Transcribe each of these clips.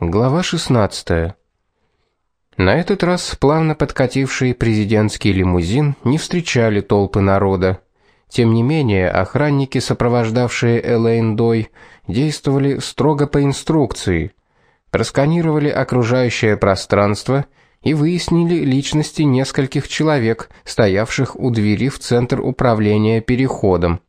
Глава 16. На этот раз плавно подкативший президентский лимузин не встречали толпы народа. Тем не менее, охранники, сопровождавшие Элейн Дой, действовали строго по инструкции. Просканировали окружающее пространство и выяснили личности нескольких человек, стоявших у двери в центр управления переходом.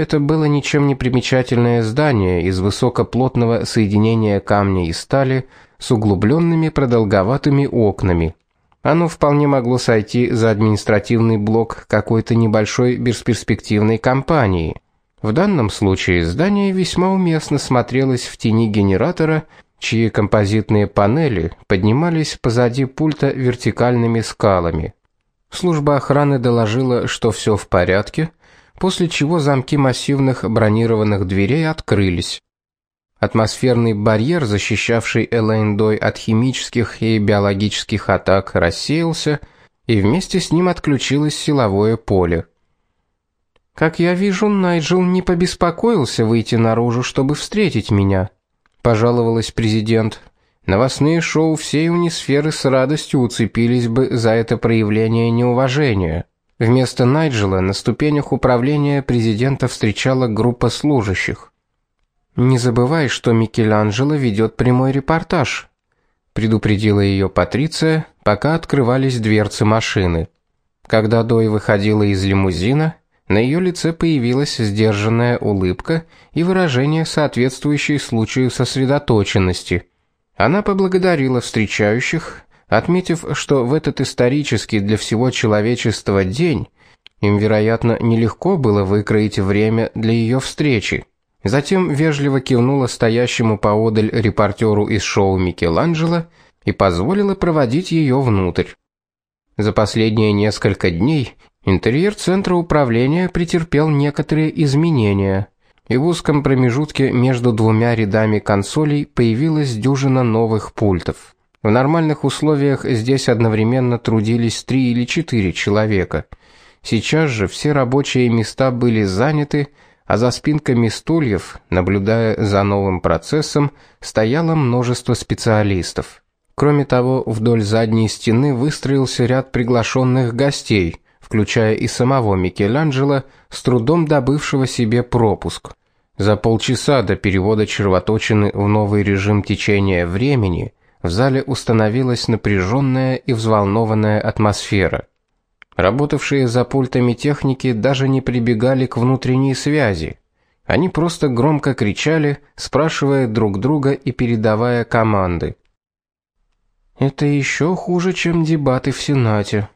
Это было ничем не примечательное здание из высокоплотного соединения камня и стали с углубленными продолговатыми окнами. Оно вполне могло сойти за административный блок какой-то небольшой бесперспективной компании. В данном случае здание весьма уместно смотрелось в тени генератора, чьи композитные панели поднимались позади пульта вертикальными скалами. Служба охраны доложила, что все в порядке после чего замки массивных бронированных дверей открылись. Атмосферный барьер, защищавший Элейндой от химических и биологических атак, рассеялся, и вместе с ним отключилось силовое поле. Как я вижу, Найджел не побеспокоился выйти наружу, чтобы встретить меня, пожаловалась президент. Новостные шоу всей унисферы с радостью уцепились бы за это проявление неуважения. Вместо Найджела на ступенях управления президента встречала группа служащих. Не забывай, что Микеланджело ведет прямой репортаж, предупредила ее Патриция, пока открывались дверцы машины. Когда Дой выходила из лимузина, на ее лице появилась сдержанная улыбка и выражение соответствующее случаю сосредоточенности. Она поблагодарила встречающих отметив, что в этот исторический для всего человечества день им, вероятно, нелегко было выкроить время для ее встречи. Затем вежливо кивнула стоящему поодаль репортеру из шоу Микеланджело и позволила проводить ее внутрь. За последние несколько дней интерьер центра управления претерпел некоторые изменения, и в узком промежутке между двумя рядами консолей появилась дюжина новых пультов. В нормальных условиях здесь одновременно трудились три или четыре человека. Сейчас же все рабочие места были заняты, а за спинками стульев, наблюдая за новым процессом, стояло множество специалистов. Кроме того, вдоль задней стены выстроился ряд приглашенных гостей, включая и самого Микеланджело, с трудом добывшего себе пропуск. За полчаса до перевода червоточины в новый режим течения времени в зале установилась напряженная и взволнованная атмосфера. Работавшие за пультами техники даже не прибегали к внутренней связи. Они просто громко кричали, спрашивая друг друга и передавая команды. Это еще хуже, чем дебаты в Сенате,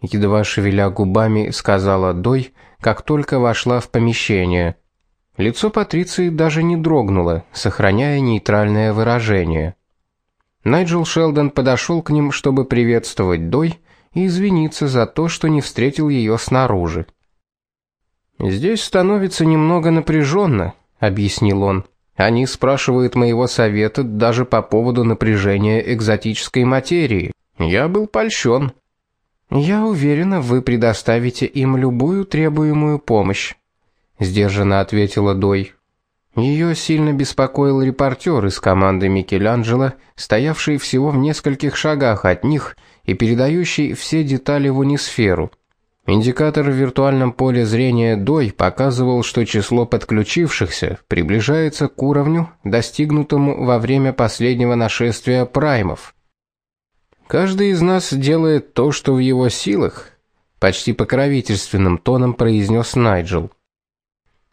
едва шевеля губами, сказала Дой, как только вошла в помещение. Лицо Патриции даже не дрогнуло, сохраняя нейтральное выражение. Найджел Шелдон подошел к ним, чтобы приветствовать Дой и извиниться за то, что не встретил ее снаружи. Здесь становится немного напряженно», — объяснил он. Они спрашивают моего совета даже по поводу напряжения экзотической материи. Я был польщен. Я уверена, вы предоставите им любую требуемую помощь, сдержанно ответила Дой. Ее сильно беспокоил репортер из команды Микеланджело, стоявший всего в нескольких шагах от них и передающий все детали в унисферу. Индикатор в виртуальном поле зрения Дой показывал, что число подключившихся приближается к уровню, достигнутому во время последнего нашествия праймов. Каждый из нас делает то, что в его силах, почти покровительственным тоном произнес Найджел.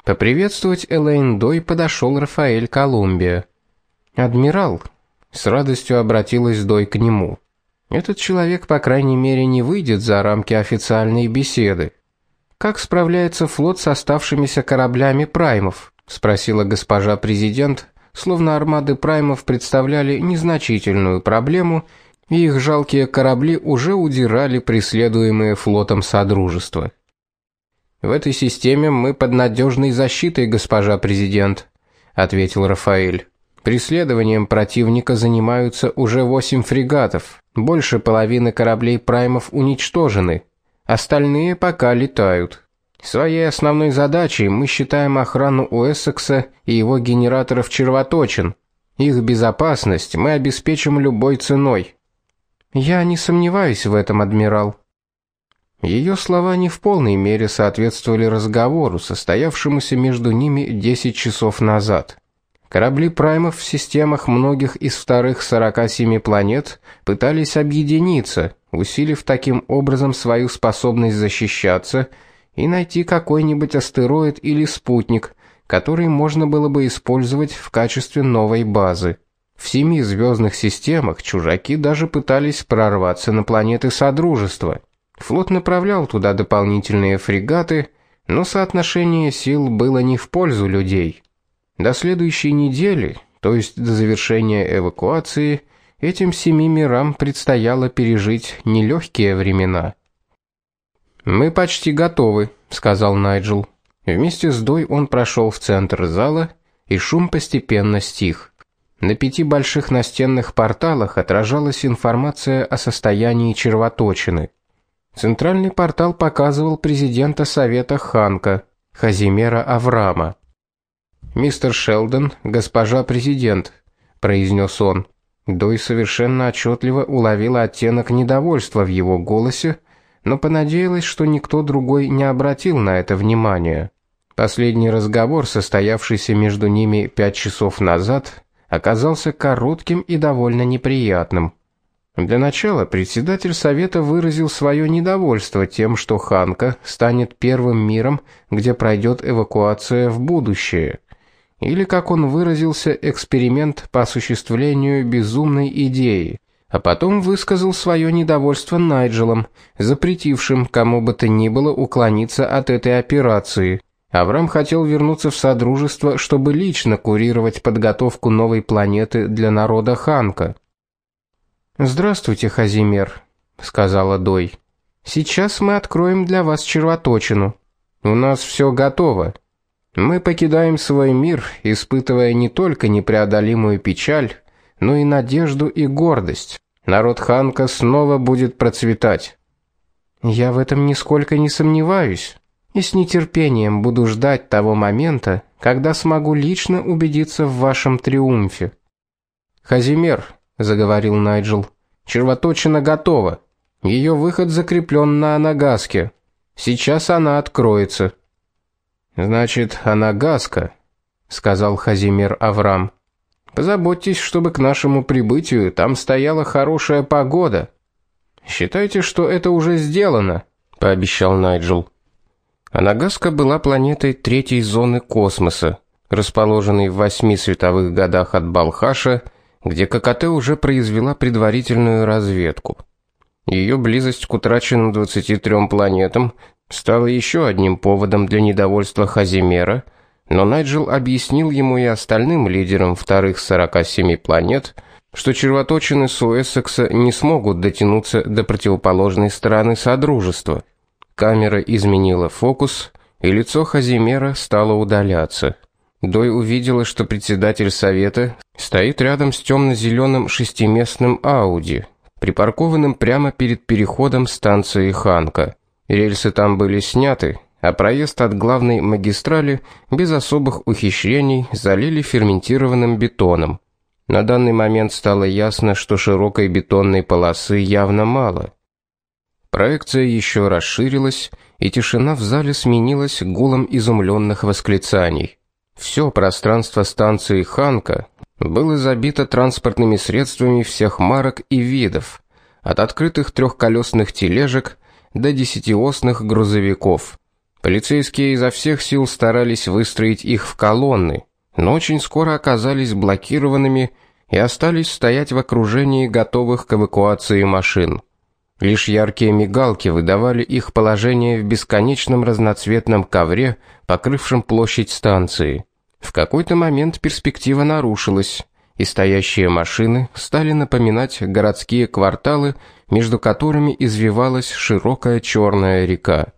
Поприветствовать Элейн Дой подошел Рафаэль Колумбия. Адмирал с радостью обратилась Дой к нему. Этот человек, по крайней мере, не выйдет за рамки официальной беседы. Как справляется флот с оставшимися кораблями праймов? спросила госпожа президент, словно армады праймов представляли незначительную проблему, и их жалкие корабли уже удирали преследуемые флотом содружества. В этой системе мы под надежной защитой, госпожа президент, ответил Рафаэль. Преследованием противника занимаются уже восемь фрегатов. Больше половины кораблей праймов уничтожены. Остальные пока летают. Своей основной задачей мы считаем охрану Уэссекса и его генераторов червоточин. Их безопасность мы обеспечим любой ценой. Я не сомневаюсь в этом, адмирал. Ее слова не в полной мере соответствовали разговору, состоявшемуся между ними 10 часов назад. Корабли праймов в системах многих из вторых 47 планет пытались объединиться, усилив таким образом свою способность защищаться и найти какой-нибудь астероид или спутник, который можно было бы использовать в качестве новой базы. В семи звездных системах чужаки даже пытались прорваться на планеты Содружества. Флот направлял туда дополнительные фрегаты, но соотношение сил было не в пользу людей. До следующей недели, то есть до завершения эвакуации, этим семи мирам предстояло пережить нелегкие времена. Мы почти готовы, сказал Найджел. Вместе с Дой он прошел в центр зала, и шум постепенно стих. На пяти больших настенных порталах отражалась информация о состоянии червоточины. Центральный портал показывал президента Совета Ханка, Хазимера Аврама. Мистер Шелдон, госпожа президент, произнес он. Дой совершенно отчетливо уловила оттенок недовольства в его голосе, но понадеялась, что никто другой не обратил на это внимания. Последний разговор, состоявшийся между ними пять часов назад, оказался коротким и довольно неприятным. Для начала председатель совета выразил свое недовольство тем, что Ханка станет первым миром, где пройдет эвакуация в будущее или, как он выразился, эксперимент по осуществлению безумной идеи, а потом высказал свое недовольство Найджелом, запретившим кому бы то ни было уклониться от этой операции. Авраам хотел вернуться в содружество, чтобы лично курировать подготовку новой планеты для народа Ханка. "Здравствуйте, Хазимер", сказала Дой. "Сейчас мы откроем для вас червоточину. У нас все готово", мы покидаем свой мир, испытывая не только непреодолимую печаль, но и надежду и гордость. Народ Ханка снова будет процветать. Я в этом нисколько не сомневаюсь, и с нетерпением буду ждать того момента, когда смогу лично убедиться в вашем триумфе. Хазимер, заговорил Найджел. Червоточина готова. Ее выход закреплен на Анагаске. Сейчас она откроется. Значит, она гаска, сказал Хазимер Аврам. Позаботьтесь, чтобы к нашему прибытию там стояла хорошая погода. Считайте, что это уже сделано, пообещал Найджел. Анагаска была планетой третьей зоны космоса, расположенной в восьми световых годах от Балхаша, где ККТ уже произвела предварительную разведку. Ее близость к утраченным 23 планетам стало еще одним поводом для недовольства Хазимера, но Найджел объяснил ему и остальным лидерам вторых 47 планет, что червоточины Суэссекса не смогут дотянуться до противоположной стороны содружества. Камера изменила фокус, и лицо Хазимера стало удаляться. Дой увидела, что председатель совета стоит рядом с темно зеленым шестиместным Ауди, припаркованным прямо перед переходом станции Ханка. Рельсы там были сняты, а проезд от главной магистрали без особых ухищрений залили ферментированным бетоном. На данный момент стало ясно, что широкой бетонной полосы явно мало. Проекция еще расширилась, и тишина в зале сменилась гулом изумленных восклицаний. Все пространство станции Ханка было забито транспортными средствами всех марок и видов, от открытых трехколесных тележек до десятиосных грузовиков. Полицейские изо всех сил старались выстроить их в колонны, но очень скоро оказались блокированными и остались стоять в окружении готовых к эвакуации машин. Лишь яркие мигалки выдавали их положение в бесконечном разноцветном ковре, покрывшем площадь станции. В какой-то момент перспектива нарушилась и стоящие машины стали напоминать городские кварталы, между которыми извивалась широкая черная река.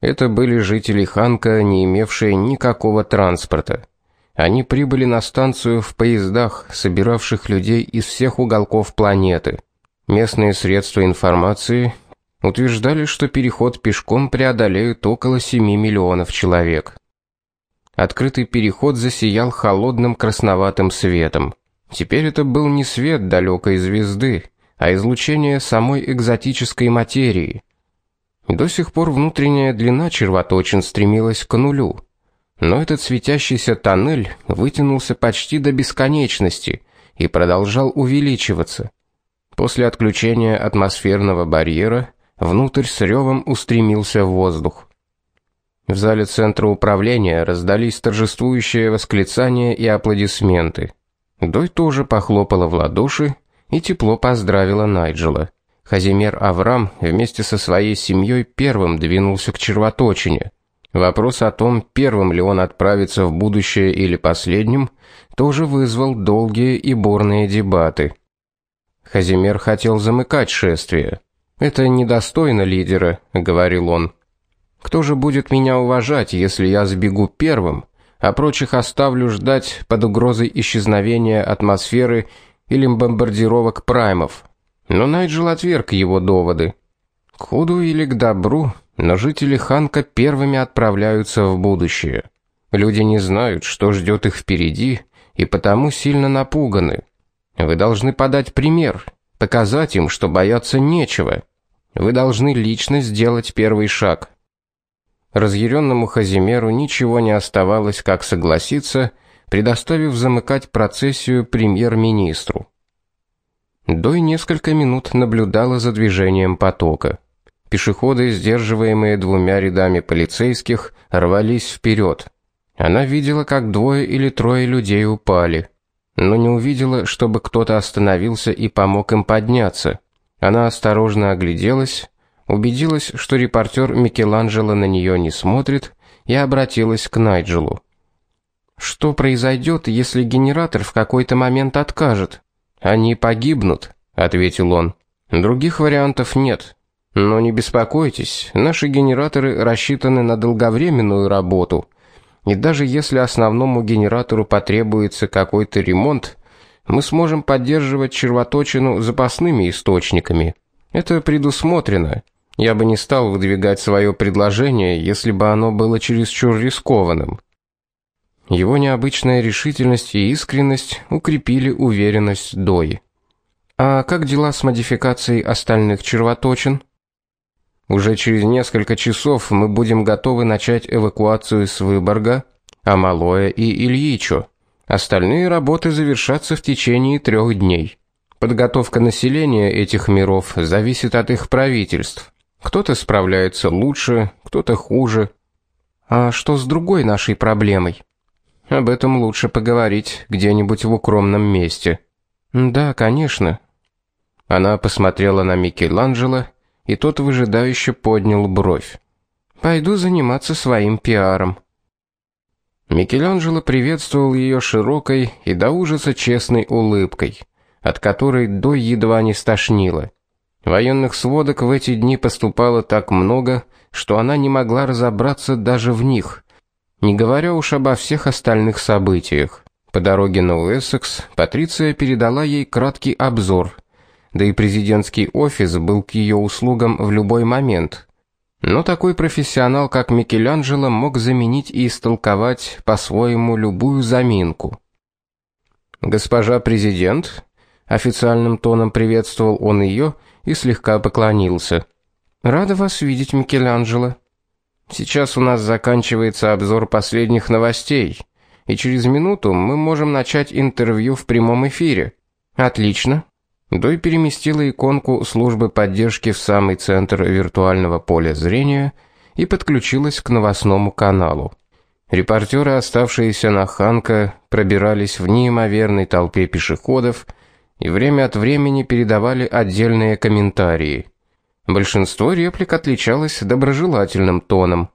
Это были жители Ханка, не имевшие никакого транспорта. Они прибыли на станцию в поездах, собиравших людей из всех уголков планеты. Местные средства информации утверждали, что переход пешком преодолеют около 7 миллионов человек. Открытый переход засиял холодным красноватым светом. Теперь это был не свет далекой звезды, а излучение самой экзотической материи. До сих пор внутренняя длина червоточин стремилась к нулю. Но этот светящийся тоннель вытянулся почти до бесконечности и продолжал увеличиваться. После отключения атмосферного барьера внутрь с ревом устремился воздух. В зале центра управления раздались торжествующие восклицания и аплодисменты. Дой тоже похлопала в ладоши и тепло поздравила Найджела. Хазимер Аврам вместе со своей семьей первым двинулся к червоточине. Вопрос о том, первым ли он отправится в будущее или последним, тоже вызвал долгие и бурные дебаты. Хазимер хотел замыкать шествие. Это недостойно лидера, говорил он. Кто же будет меня уважать, если я сбегу первым, а прочих оставлю ждать под угрозой исчезновения атмосферы или бомбардировок праймов? Но Найджел отверг его доводы. К худу или к добру, но жители Ханка первыми отправляются в будущее. Люди не знают, что ждет их впереди, и потому сильно напуганы. Вы должны подать пример, показать им, что бояться нечего. Вы должны лично сделать первый шаг. Разъяренному Хазимеру ничего не оставалось, как согласиться, предоставив замыкать процессию премьер-министру. Дой несколько минут наблюдала за движением потока. Пешеходы, сдерживаемые двумя рядами полицейских, рвались вперед. Она видела, как двое или трое людей упали, но не увидела, чтобы кто-то остановился и помог им подняться. Она осторожно огляделась, убедилась, что репортер Микеланджело на нее не смотрит, и обратилась к Найджелу. Что произойдет, если генератор в какой-то момент откажет? Они погибнут, ответил он. Других вариантов нет. Но не беспокойтесь, наши генераторы рассчитаны на долговременную работу. И даже если основному генератору потребуется какой-то ремонт, мы сможем поддерживать червоточину запасными источниками. Это предусмотрено. Я бы не стал выдвигать свое предложение, если бы оно было чересчур рискованным. Его необычная решительность и искренность укрепили уверенность Дои. А как дела с модификацией остальных червоточин? Уже через несколько часов мы будем готовы начать эвакуацию с Выборга, Амалоя и Ильичо. Остальные работы завершатся в течение трех дней. Подготовка населения этих миров зависит от их правительств. Кто-то справляется лучше, кто-то хуже. А что с другой нашей проблемой? Об этом лучше поговорить где-нибудь в укромном месте. Да, конечно. Она посмотрела на Микеланджело, и тот выжидающе поднял бровь. Пойду заниматься своим пиаром. Микеланджело приветствовал ее широкой и до ужаса честной улыбкой, от которой до едва не стошнило. Военных сводок в эти дни поступало так много, что она не могла разобраться даже в них, не говоря уж обо всех остальных событиях. По дороге на Уэссекс Патриция передала ей краткий обзор, да и президентский офис был к ее услугам в любой момент. Но такой профессионал, как Микеланджело, мог заменить и истолковать по-своему любую заминку. Госпожа президент, официальным тоном приветствовал он ее и слегка поклонился. Рада вас видеть, Микеланджело. Сейчас у нас заканчивается обзор последних новостей, и через минуту мы можем начать интервью в прямом эфире. Отлично. Дой переместила иконку службы поддержки в самый центр виртуального поля зрения и подключилась к новостному каналу. Репортеры, оставшиеся на Ханка, пробирались в неимоверной толпе пешеходов и время от времени передавали отдельные комментарии. Большинство реплик отличалось доброжелательным тоном.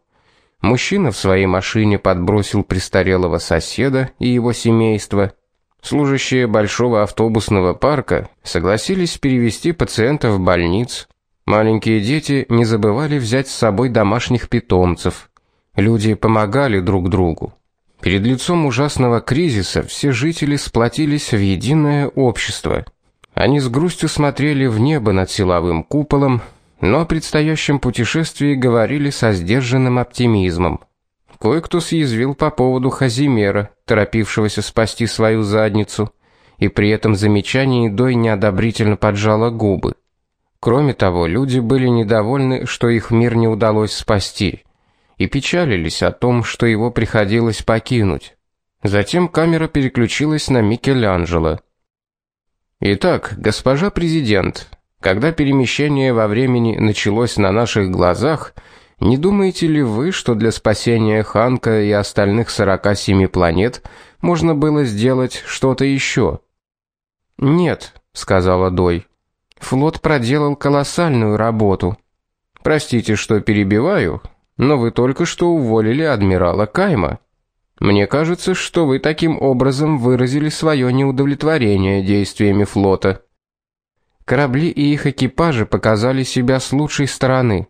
Мужчина в своей машине подбросил престарелого соседа и его семейство. Служащие большого автобусного парка согласились перевести пациентов в больниц. Маленькие дети не забывали взять с собой домашних питомцев. Люди помогали друг другу. Перед лицом ужасного кризиса все жители сплотились в единое общество. Они с грустью смотрели в небо над силовым куполом, но о предстоящем путешествии говорили со сдержанным оптимизмом. Кое-кто съязвил по поводу Хазимера, торопившегося спасти свою задницу, и при этом замечании Дой неодобрительно поджала губы. Кроме того, люди были недовольны, что их мир не удалось спасти, и печалились о том, что его приходилось покинуть. Затем камера переключилась на Микеланджело. Итак, госпожа президент, когда перемещение во времени началось на наших глазах, не думаете ли вы, что для спасения Ханка и остальных 47 планет можно было сделать что-то еще? Нет, сказала Дой. Флот проделал колоссальную работу. Простите, что перебиваю, но вы только что уволили адмирала Кайма. Мне кажется, что вы таким образом выразили свое неудовлетворение действиями флота. Корабли и их экипажи показали себя с лучшей стороны.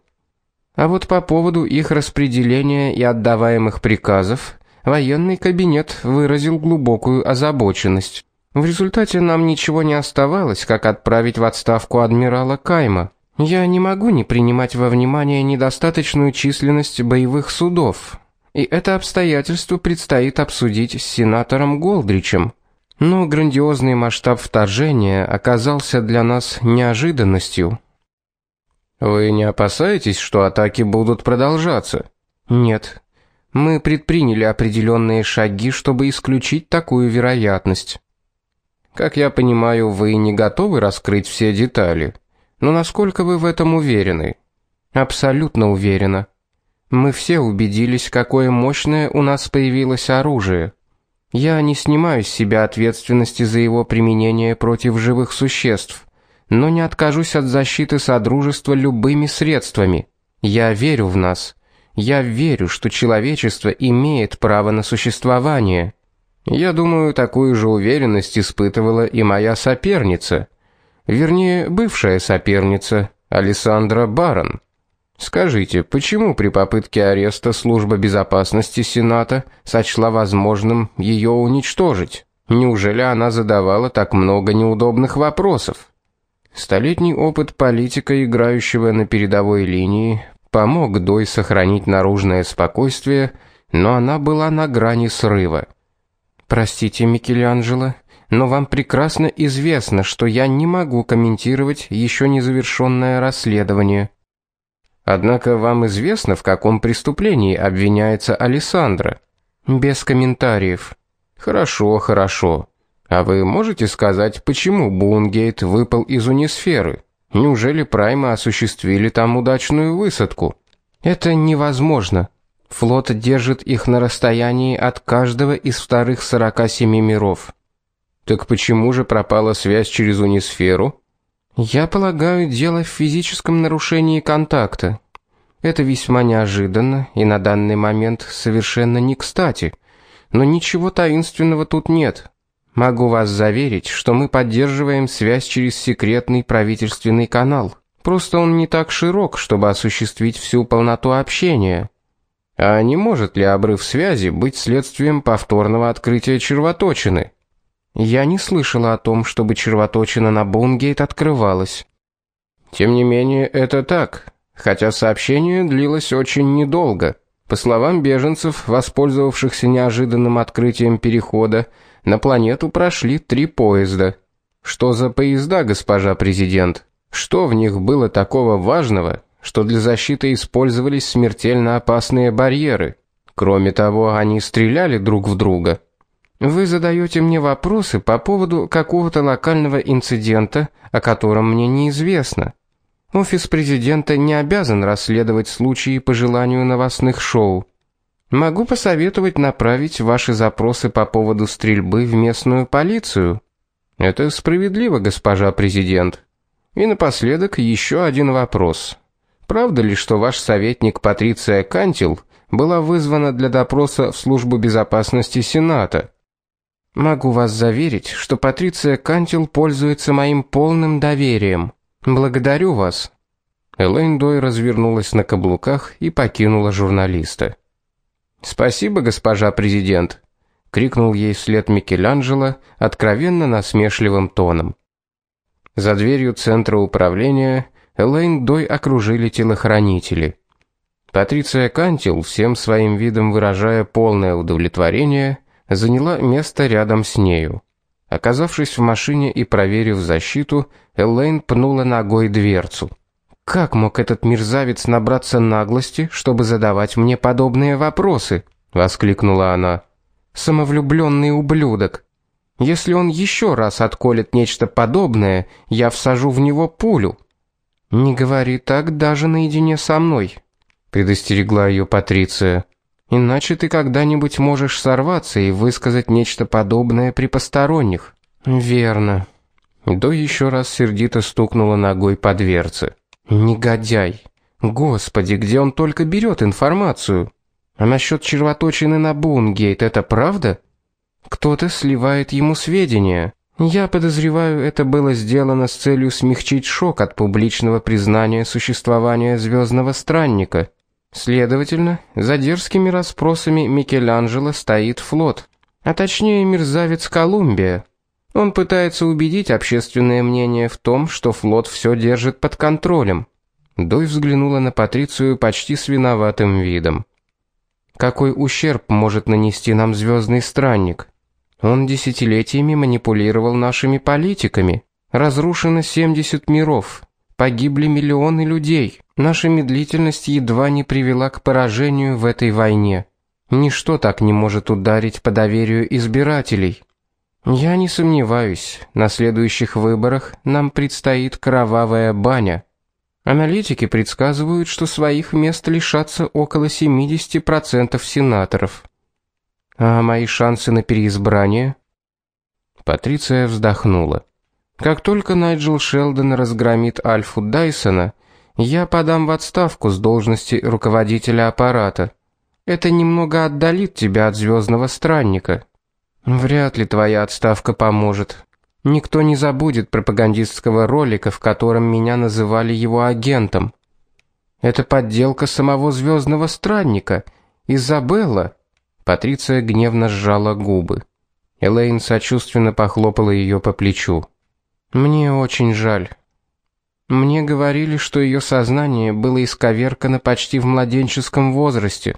А вот по поводу их распределения и отдаваемых приказов военный кабинет выразил глубокую озабоченность. В результате нам ничего не оставалось, как отправить в отставку адмирала Кайма. Я не могу не принимать во внимание недостаточную численность боевых судов, и это обстоятельство предстоит обсудить с сенатором Голдричем. Но грандиозный масштаб вторжения оказался для нас неожиданностью. Вы не опасаетесь, что атаки будут продолжаться? Нет. Мы предприняли определенные шаги, чтобы исключить такую вероятность. Как я понимаю, вы не готовы раскрыть все детали. Но насколько вы в этом уверены? Абсолютно уверена. Мы все убедились, какое мощное у нас появилось оружие. Я не снимаю с себя ответственности за его применение против живых существ, но не откажусь от защиты содружества любыми средствами. Я верю в нас. Я верю, что человечество имеет право на существование. Я думаю, такую же уверенность испытывала и моя соперница, вернее, бывшая соперница, Александра Барон. Скажите, почему при попытке ареста служба безопасности Сената сочла возможным ее уничтожить? Неужели она задавала так много неудобных вопросов? Столетний опыт политика, играющего на передовой линии, помог Дой сохранить наружное спокойствие, но она была на грани срыва. Простите, Микеланджело, но вам прекрасно известно, что я не могу комментировать еще не завершенное расследование. Однако вам известно, в каком преступлении обвиняется Александра? Без комментариев. Хорошо, хорошо. А вы можете сказать, почему Бунгейт выпал из унисферы? Неужели Праймы осуществили там удачную высадку? Это невозможно. Флот держит их на расстоянии от каждого из вторых 47 миров. Так почему же пропала связь через унисферу? Я полагаю, дело в физическом нарушении контакта. Это весьма неожиданно и на данный момент совершенно не кстати. Но ничего таинственного тут нет. Могу вас заверить, что мы поддерживаем связь через секретный правительственный канал. Просто он не так широк, чтобы осуществить всю полноту общения. А не может ли обрыв связи быть следствием повторного открытия червоточины? Я не слышала о том, чтобы червоточина на Боунгейт открывалась. Тем не менее, это так, хотя сообщение длилось очень недолго. По словам беженцев, воспользовавшихся неожиданным открытием перехода, на планету прошли три поезда. Что за поезда, госпожа президент? Что в них было такого важного, что для защиты использовались смертельно опасные барьеры? Кроме того, они стреляли друг в друга. Вы задаете мне вопросы по поводу какого-то локального инцидента, о котором мне неизвестно. Офис президента не обязан расследовать случаи по желанию новостных шоу. Могу посоветовать направить ваши запросы по поводу стрельбы в местную полицию. Это справедливо, госпожа президент. И напоследок еще один вопрос. Правда ли, что ваш советник Патриция Кантил была вызвана для допроса в службу безопасности Сената? Могу вас заверить, что Патриция Кантил пользуется моим полным доверием. Благодарю вас. Элейн Дой развернулась на каблуках и покинула журналиста. Спасибо, госпожа президент, крикнул ей вслед Микеланджело откровенно насмешливым тоном. За дверью центра управления Элейн Дой окружили телохранители. Патриция Кантил, всем своим видом выражая полное удовлетворение, заняла место рядом с нею. Оказавшись в машине и проверив защиту, Элейн пнула ногой дверцу. Как мог этот мерзавец набраться наглости, чтобы задавать мне подобные вопросы? воскликнула она. Самовлюбленный ублюдок. Если он еще раз отколет нечто подобное, я всажу в него пулю. Не говори так даже наедине со мной, предостерегла ее Патриция. Иначе ты когда-нибудь можешь сорваться и высказать нечто подобное при посторонних. Верно. До еще раз сердито стукнула ногой по дверце. Негодяй. Господи, где он только берет информацию? А насчет червоточины на Бунгейт это правда? Кто-то сливает ему сведения. Я подозреваю, это было сделано с целью смягчить шок от публичного признания существования звездного странника. Следовательно, за дерзкими расспросами Микеланджело стоит флот, а точнее мерзавец Колумбия. Он пытается убедить общественное мнение в том, что флот все держит под контролем. Дой взглянула на Патрицию почти с виноватым видом. Какой ущерб может нанести нам звездный странник? Он десятилетиями манипулировал нашими политиками. Разрушено 70 миров, погибли миллионы людей. Наша медлительность едва не привела к поражению в этой войне. Ничто так не может ударить по доверию избирателей. Я не сомневаюсь, на следующих выборах нам предстоит кровавая баня. Аналитики предсказывают, что своих мест лишатся около 70% сенаторов. А мои шансы на переизбрание? Патриция вздохнула. Как только Найджел Шелдон разгромит Альфу Дайсона, я подам в отставку с должности руководителя аппарата. Это немного отдалит тебя от звездного странника. Вряд ли твоя отставка поможет. Никто не забудет пропагандистского ролика, в котором меня называли его агентом. Это подделка самого звездного странника, Изабелла. Патриция гневно сжала губы. Элейн сочувственно похлопала ее по плечу. Мне очень жаль. Мне говорили, что ее сознание было исковеркано почти в младенческом возрасте.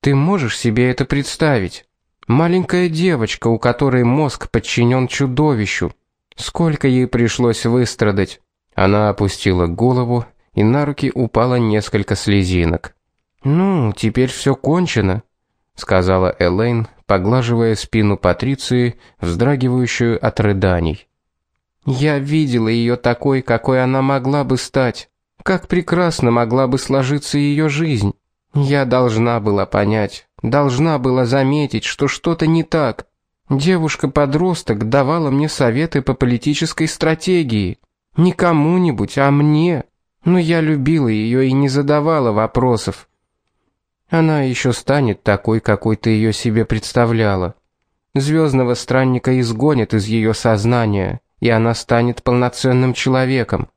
Ты можешь себе это представить? Маленькая девочка, у которой мозг подчинен чудовищу. Сколько ей пришлось выстрадать. Она опустила голову, и на руки упало несколько слезинок. Ну, теперь все кончено, сказала Элейн, поглаживая спину Патриции, вздрагивающую от рыданий. Я видела ее такой, какой она могла бы стать. Как прекрасно могла бы сложиться ее жизнь. Я должна была понять, должна была заметить, что что-то не так. Девушка-подросток давала мне советы по политической стратегии. Не кому-нибудь, а мне. Но я любила ее и не задавала вопросов. Она еще станет такой, какой ты ее себе представляла. Звездного странника изгонят из ее сознания, и она станет полноценным человеком.